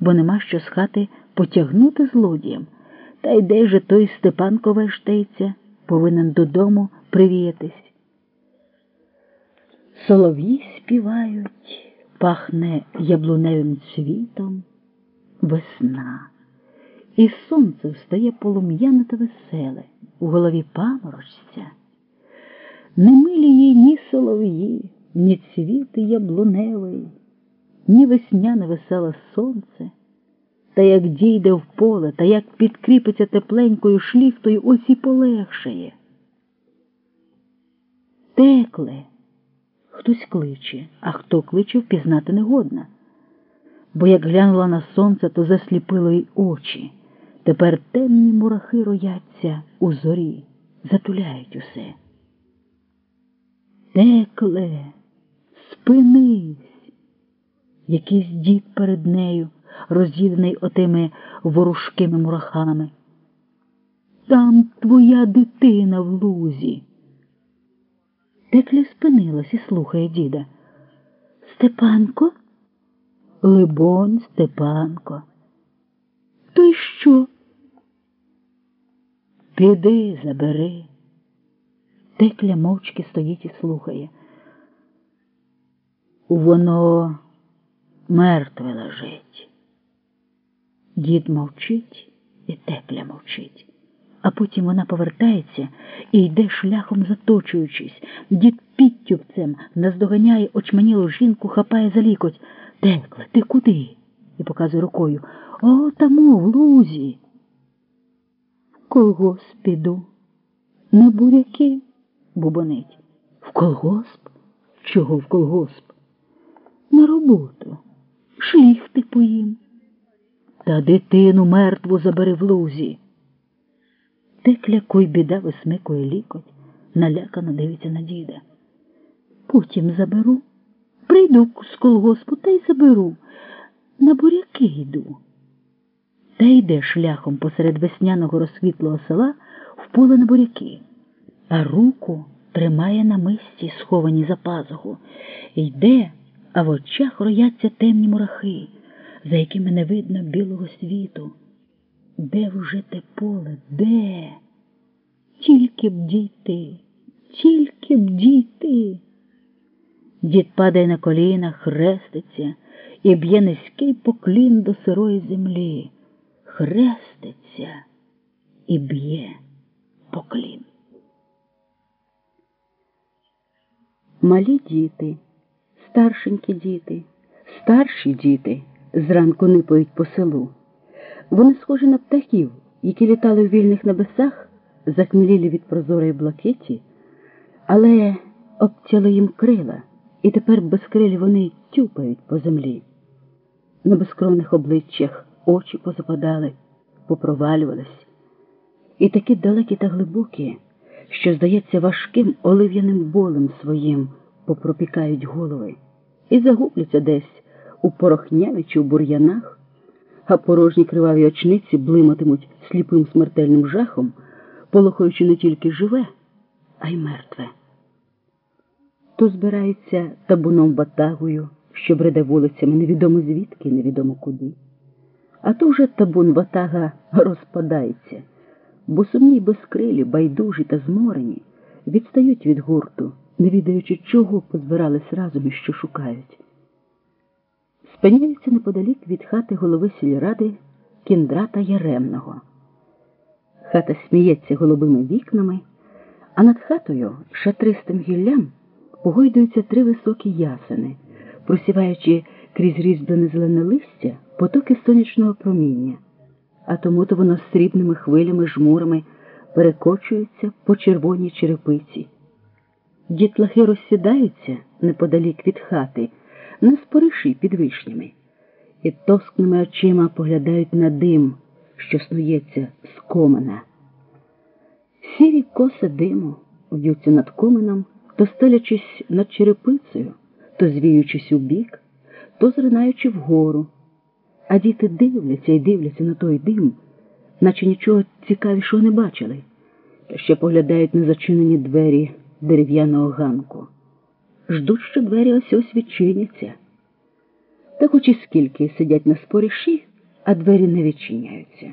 бо нема що з хати потягнути злодіям. Та й де же той Степанко вештається, повинен додому привіятись. Солов'ї співають, пахне яблуневим цвітом весна, і сонце встає полум'яне та веселе, у голові паморочця. Не милі їй ні солов'ї, ні цвіти яблуневий, ні весняне веселе сонце. Та як дійде в поле, та як підкріпиться тепленькою шліфтою, ось і полегшає. Текле. Хтось кличе, а хто кличе, впізнати негодна. Бо як глянула на сонце, то засліпило й очі. Тепер темні мурахи рояться у зорі, затуляють усе. Текле, спинись, якийсь дід перед нею, роз'їдений отими ворушкими мурахами. Там твоя дитина в лузі. Текля спинилась і слухає діда. Степанко? Либонь, Степанко. То й що? Піди, забери. Текля мовчки стоїть і слухає. Воно мертве лежить. Дід мовчить і текля мовчить. А потім вона повертається і йде шляхом заточуючись. Дід підтюбцем наздоганяє очманілу жінку, хапає за лікоть. Текла, ти куди? і показує рукою. О, тамо, в лузі. В колгосп піду. На буряки, бубонить. В колгосп? Чого в колгосп? На роботу. Шліхти поїм. Та дитину мертву забери в лузі. Текля біда висмикує лікоть, налякано дивиться на діда. Потім заберу. Прийду з колгоспу та й заберу. На буряки йду. Та йде шляхом посеред весняного розсвітлого села в поле на буряки, а руку тримає на мисці, сховані за пазуху. Йде, а в очах рояться темні мурахи, за якими не видно білого світу. Де вже те поле? Де? Тільки б дійти, тільки б дійти. Дід падає на коліна, хреститься і б'є низький поклін до сирої землі. Хреститься і б'є поклін. Малі діти, старшенькі діти, старші діти зранку нипають по селу. Вони схожі на птахів, які літали в вільних небесах, захмілілі від прозорої блакиті, але обтяли їм крила, і тепер безкрилі вони тюпають по землі. На безкровних обличчях очі позападали, попровалювались, і такі далекі та глибокі, що, здається, важким олив'яним болем своїм попропікають голови і загубляться десь у порохняві чи у бур'янах а порожні криваві очниці блиматимуть сліпим смертельним жахом, полохаючи не тільки живе, а й мертве. То збирається табуном батагою, що бреде вулицями невідомо звідки, невідомо куди. А то вже табун батага розпадається, бо сумні безкрилі, байдужі та зморені відстають від гурту, не відаючи, чого позбирались разом і що шукають спиняються неподалік від хати голови сільради Кіндрата Яремного. Хата сміється голубими вікнами, а над хатою шатристим гіллям погойдуються три високі ясени, просіваючи крізь різьблене зелене листя потоки сонячного проміння, а тому то воно срібними хвилями жмурами перекочується по червоній черепиці. Дітлахи розсідаються неподалік від хати на спориші під вишнями, і тоскними очима поглядають на дим, що снується з комина. Сірі коси диму в'ються над комином, то стелячись над черепицею, то звіючись у бік, то зринаючи вгору, а діти дивляться і дивляться на той дим, наче нічого цікавішого не бачили, та ще поглядають на зачинені двері дерев'яного ганку ждуть, що двері ось ось відчиняться. Та хоч і скільки сидять на споріші, а двері не відчиняються.